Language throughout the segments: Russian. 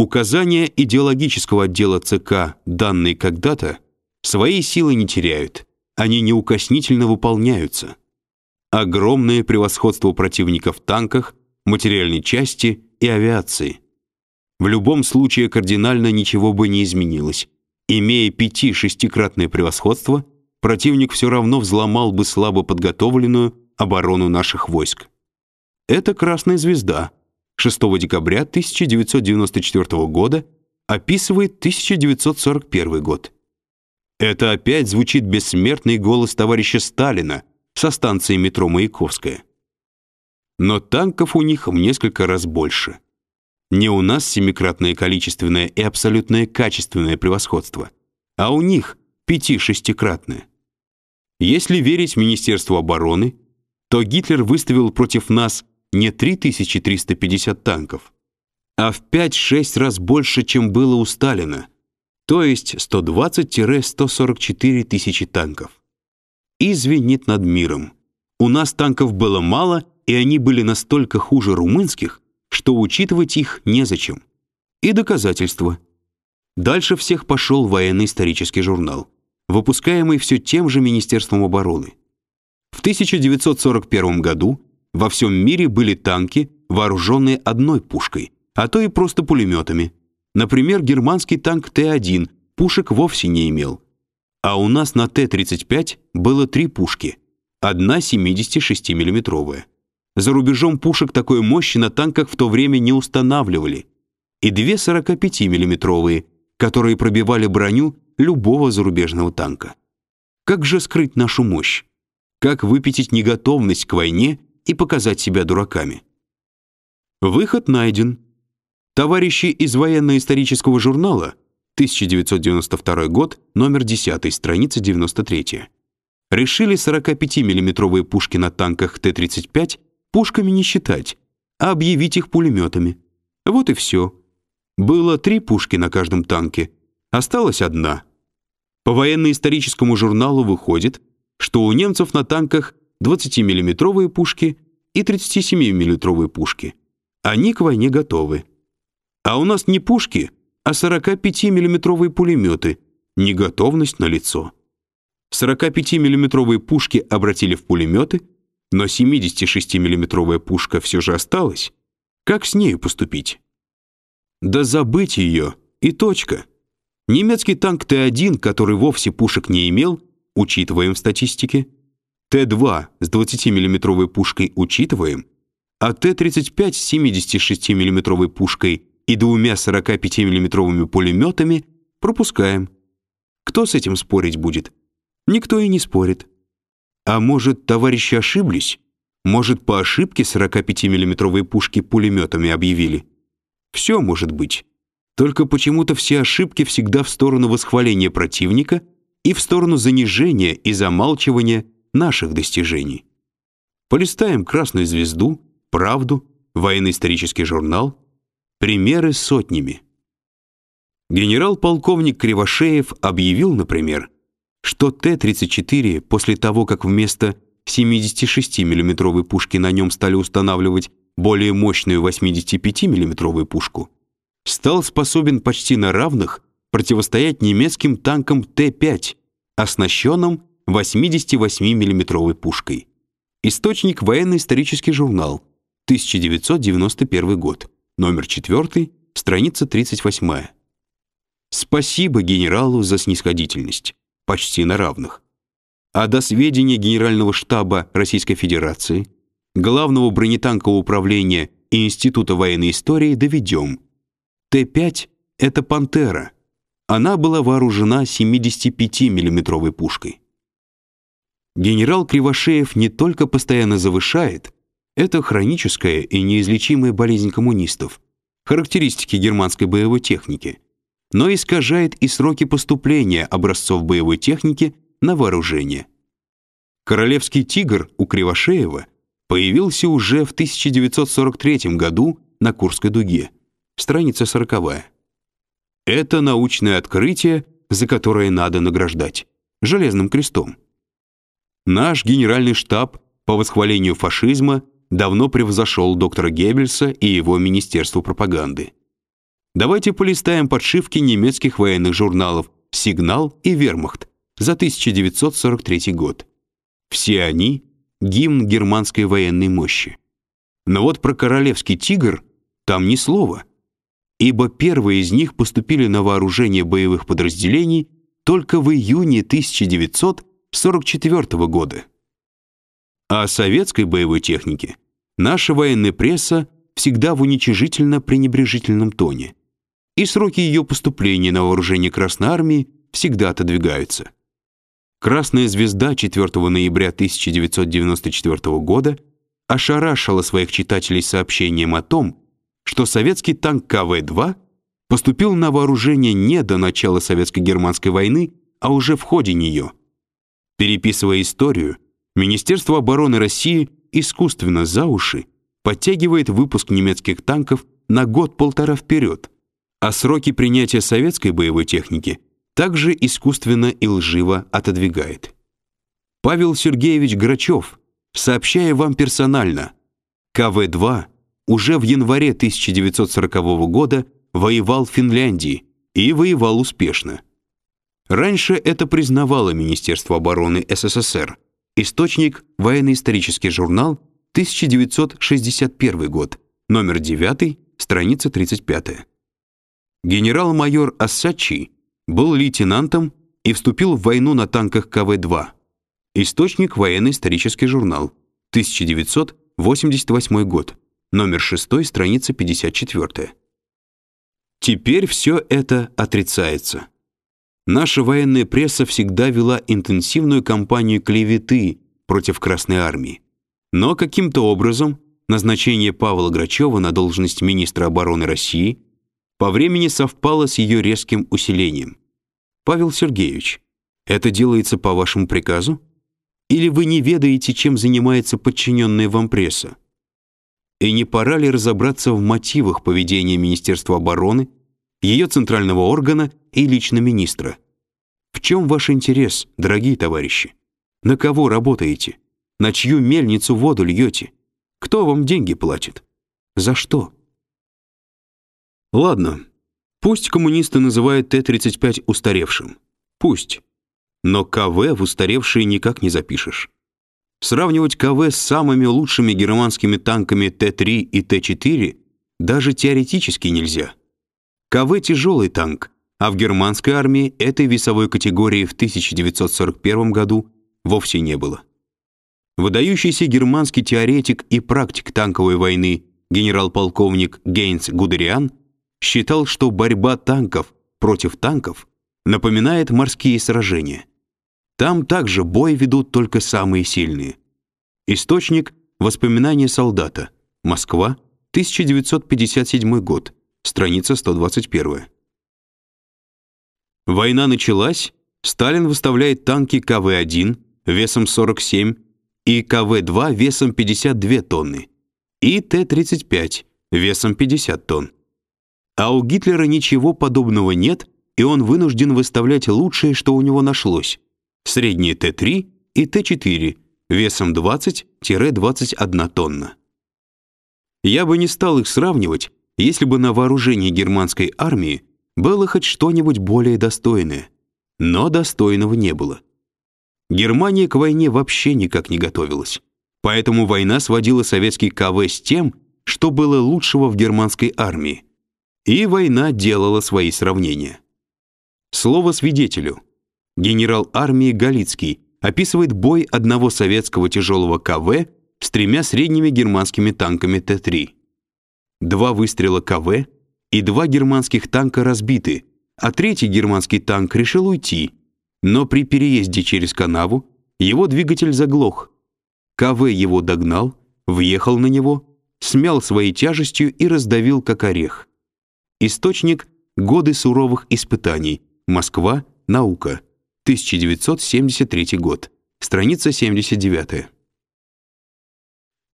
Указания идеологического отдела ЦК, данные когда-то, своей силы не теряют, они неукоснительно выполняются. Огромное превосходство противника в танках, материальной части и авиации. В любом случае кардинально ничего бы не изменилось. Имея пяти-шестикратное превосходство, противник все равно взломал бы слабо подготовленную оборону наших войск. Это «Красная звезда» 6 декабря 1994 года описывает 1941 год. Это опять звучит бессмертный голос товарища Сталина со станции метро Маяковская. Но танков у них в несколько раз больше. Не у нас семикратное количественное и абсолютное качественное превосходство, а у них пяти-шестикратное. Если верить Министерству обороны, то Гитлер выставил против нас не 3350 танков, а в 5-6 раз больше, чем было у Сталина, то есть 120-144 тысячи танков. И звенит над миром. У нас танков было мало, и они были настолько хуже румынских, что учитывать их незачем. И доказательства. Дальше всех пошел военно-исторический журнал, выпускаемый все тем же Министерством обороны. В 1941 году во всем мире были танки, вооруженные одной пушкой, а то и просто пулеметами. Например, германский танк Т-1 пушек вовсе не имел. А у нас на Т-35 было три пушки, одна 76-миллиметровая. За рубежом пушек такой мощи на танках в то время не устанавливали. И две 45-миллиметровые, которые пробивали броню любого зарубежного танка. Как же скрыть нашу мощь? Как выпятить неготовность к войне и показать себя дураками? Выход найден. Товарищи из военно-исторического журнала 1992 год, номер 10, страница 93. Решили 45-миллиметровые пушки на танках Т-35 пушками не считать, а объявить их пулеметами. Вот и все. Было три пушки на каждом танке, осталась одна. По военно-историческому журналу выходит, что у немцев на танках 20-миллиметровые пушки и 37-миллиметровые пушки. Они к войне готовы. А у нас не пушки, а 45-миллиметровые пулеметы. Неготовность на лицо. 45-миллиметровые пушки обратили в пулеметы — но 76-миллиметровая пушка все же осталась. Как с нею поступить? Да забыть ее, и точка. Немецкий танк Т-1, который вовсе пушек не имел, учитываем в статистике. Т-2 с 20-миллиметровой пушкой учитываем, а Т-35 с 76-миллиметровой пушкой и двумя 45-миллиметровыми пулеметами пропускаем. Кто с этим спорить будет? Никто и не спорит. А может, товарищи ошиблись? Может, по ошибке 45-миллиметровые пушки пулеметами объявили? Все может быть. Только почему-то все ошибки всегда в сторону восхваления противника и в сторону занижения и замалчивания наших достижений. Полистаем «Красную звезду», «Правду», военно-исторический журнал. Примеры сотнями. Генерал-полковник Кривошеев объявил, например, что Т-34 после того, как вместо 76 миллиметровой пушки на нем стали устанавливать более мощную 85 миллиметровую пушку, стал способен почти на равных противостоять немецким танкам Т-5, оснащенным 88 миллиметровой пушкой. Источник военно-исторический журнал, 1991 год, номер 4, страница 38. Спасибо генералу за снисходительность почти на равных. А до сведения Генерального штаба Российской Федерации, Главного бронетанкового управления и Института военной истории доведем. Т-5 — это «Пантера». Она была вооружена 75 миллиметровой пушкой. Генерал Кривошеев не только постоянно завышает, это хроническая и неизлечимая болезнь коммунистов, характеристики германской боевой техники — но искажает и сроки поступления образцов боевой техники на вооружение. Королевский тигр у Кривошеева появился уже в 1943 году на Курской дуге. Страница 40. Это научное открытие, за которое надо награждать железным крестом. Наш генеральный штаб по восхвалению фашизма давно превзошел доктора Геббельса и его министерство пропаганды. Давайте полистаем подшивки немецких военных журналов «Сигнал» и «Вермахт» за 1943 год. Все они — гимн германской военной мощи. Но вот про королевский «Тигр» там ни слова, ибо первые из них поступили на вооружение боевых подразделений только в июне 1944 года. А о советской боевой технике наша военная пресса всегда в уничижительно-пренебрежительном тоне, и сроки ее поступления на вооружение Красной Армии всегда отодвигаются. Красная звезда 4 ноября 1994 года ошарашила своих читателей сообщением о том, что советский танк КВ-2 поступил на вооружение не до начала советско-германской войны, а уже в ходе нее. Переписывая историю, Министерство обороны России искусственно за уши подтягивает выпуск немецких танков на год-полтора вперед, а сроки принятия советской боевой техники также искусственно и лживо отодвигает. Павел Сергеевич Грачев, сообщая вам персонально, КВ-2 уже в январе 1940 года воевал в Финляндии и воевал успешно. Раньше это признавало Министерство обороны СССР. Источник Военно-исторический журнал 1961 год, номер 9, страница 35. Генерал-майор Ассачи был лейтенантом и вступил в войну на танках КВ-2. Источник Военно-исторический журнал, 1988 год, номер 6, страница 54. Теперь все это отрицается. Наша военная пресса всегда вела интенсивную кампанию клеветы против Красной армии. Но каким-то образом назначение Павла Грачева на должность министра обороны России по времени совпало с ее резким усилением. Павел Сергеевич, это делается по вашему приказу? Или вы не ведаете, чем занимается подчиненная вам пресса? И не пора ли разобраться в мотивах поведения Министерства обороны, ее центрального органа и лично министра? В чем ваш интерес, дорогие товарищи? На кого работаете? На чью мельницу воду льете? Кто вам деньги платит? За что? Ладно, пусть коммунисты называют Т-35 устаревшим. Пусть. Но КВ в устаревшие никак не запишешь. Сравнивать КВ с самыми лучшими германскими танками Т-3 и Т-4 даже теоретически нельзя. КВ тяжелый танк, а в германской армии этой весовой категории в 1941 году вовсе не было. Выдающийся германский теоретик и практик танковой войны генерал-полковник Гейнс Гудериан считал, что борьба танков против танков напоминает морские сражения. Там также бой ведут только самые сильные. Источник Воспоминания солдата. Москва, 1957 год. Страница 121. Война началась. Сталин выставляет танки КВ-1 весом 47 и КВ-2 весом 52 тонны, и Т-35 весом 50 тонн. А у Гитлера ничего подобного нет, и он вынужден выставлять лучшее, что у него нашлось. Средние Т-3 и Т-4 весом 20-21 тонна. Я бы не стал их сравнивать, если бы на вооружении германской армии было хоть что-нибудь более достойное. Но достойного не было. Германия к войне вообще никак не готовилась. Поэтому война сводила советский КВ с тем, что было лучшего в германской армии. И война делала свои сравнения. Слово свидетелю. Генерал армии Галицкий описывает бой одного советского тяжелого КВ с тремя средними германскими танками Т-3. Два выстрела КВ и два германских танка разбиты, а третий германский танк решил уйти, но при переезде через канаву его двигатель заглох. КВ его догнал, въехал на него, смял своей тяжестью и раздавил как орех. Источник «Годы суровых испытаний», Москва, наука, 1973 год, страница 79.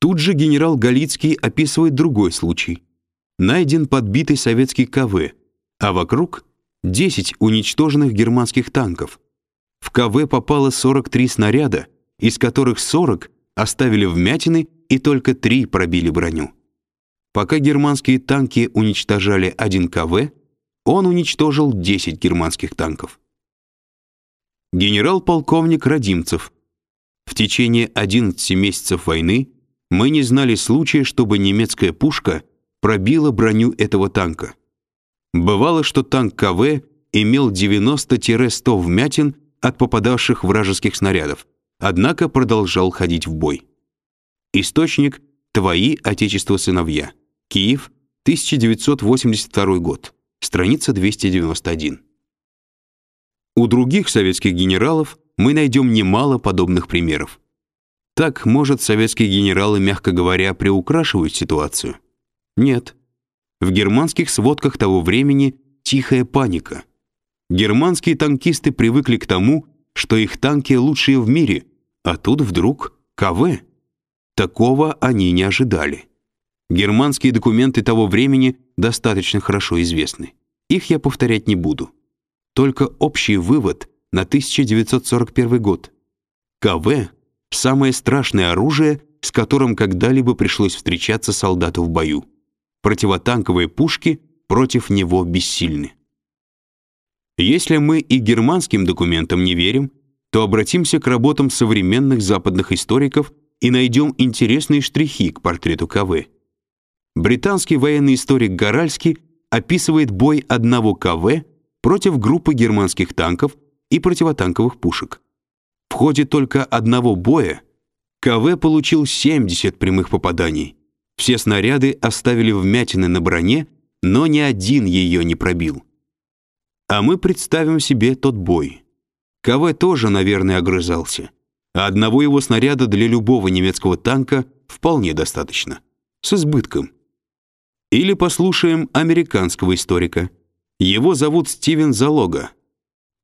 Тут же генерал Галицкий описывает другой случай. Найден подбитый советский КВ, а вокруг 10 уничтоженных германских танков. В КВ попало 43 снаряда, из которых 40 оставили вмятины и только 3 пробили броню. Пока германские танки уничтожали один КВ, он уничтожил 10 германских танков. Генерал-полковник Радимцев. В течение 11 месяцев войны мы не знали случая, чтобы немецкая пушка пробила броню этого танка. Бывало, что танк КВ имел 90-100 вмятин от попадавших вражеских снарядов, однако продолжал ходить в бой. Источник «Твои отечество сыновья». Киев, 1982 год. Страница 291. У других советских генералов мы найдем немало подобных примеров. Так, может, советские генералы, мягко говоря, приукрашивают ситуацию? Нет. В германских сводках того времени тихая паника. Германские танкисты привыкли к тому, что их танки лучшие в мире, а тут вдруг КВ. Такого они не ожидали. Германские документы того времени достаточно хорошо известны. Их я повторять не буду. Только общий вывод на 1941 год. КВ — самое страшное оружие, с которым когда-либо пришлось встречаться солдату в бою. Противотанковые пушки против него бессильны. Если мы и германским документам не верим, то обратимся к работам современных западных историков и найдем интересные штрихи к портрету КВ. Британский военный историк Горальский описывает бой одного КВ против группы германских танков и противотанковых пушек. В ходе только одного боя КВ получил 70 прямых попаданий. Все снаряды оставили вмятины на броне, но ни один ее не пробил. А мы представим себе тот бой. КВ тоже, наверное, огрызался. А одного его снаряда для любого немецкого танка вполне достаточно. С избытком. Или послушаем американского историка. Его зовут Стивен Залога.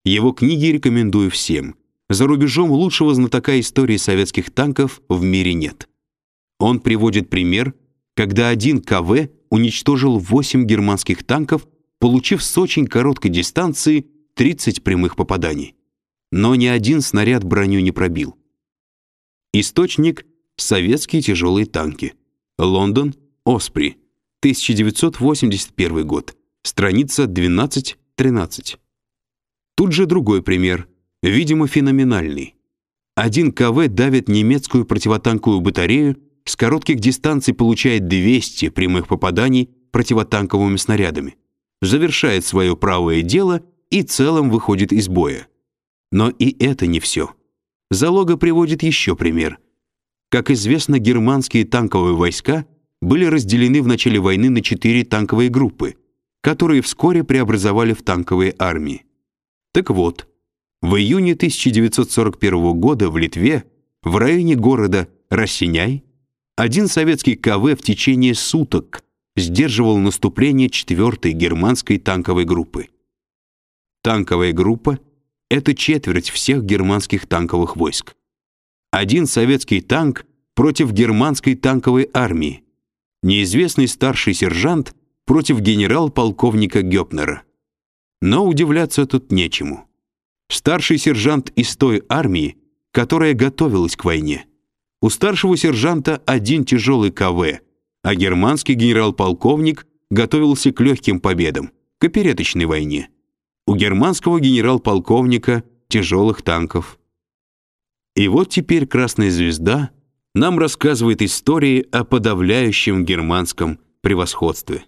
Его книги рекомендую всем. За рубежом лучшего знатока истории советских танков в мире нет. Он приводит пример, когда один КВ уничтожил 8 германских танков, получив с очень короткой дистанции 30 прямых попаданий. Но ни один снаряд броню не пробил. Источник советские тяжелые танки. Лондон, Оспри, 1981 год страница 12-13. Тут же другой пример, видимо, феноменальный. Один КВ давит немецкую противотанковую батарею, с коротких дистанций получает 200 прямых попаданий противотанковыми снарядами, завершает свое правое дело и целым выходит из боя. Но и это не все. Залога приводит еще пример. Как известно, германские танковые войска были разделены в начале войны на четыре танковые группы – которые вскоре преобразовали в танковые армии. Так вот, в июне 1941 года в Литве, в районе города Рассеняй, один советский КВ в течение суток сдерживал наступление 4-й германской танковой группы. Танковая группа — это четверть всех германских танковых войск. Один советский танк против германской танковой армии. Неизвестный старший сержант — против генерал-полковника Гёпнера. Но удивляться тут нечему. Старший сержант из той армии, которая готовилась к войне. У старшего сержанта один тяжелый КВ, а германский генерал-полковник готовился к легким победам, к опереточной войне. У германского генерал-полковника тяжелых танков. И вот теперь Красная Звезда нам рассказывает истории о подавляющем германском превосходстве.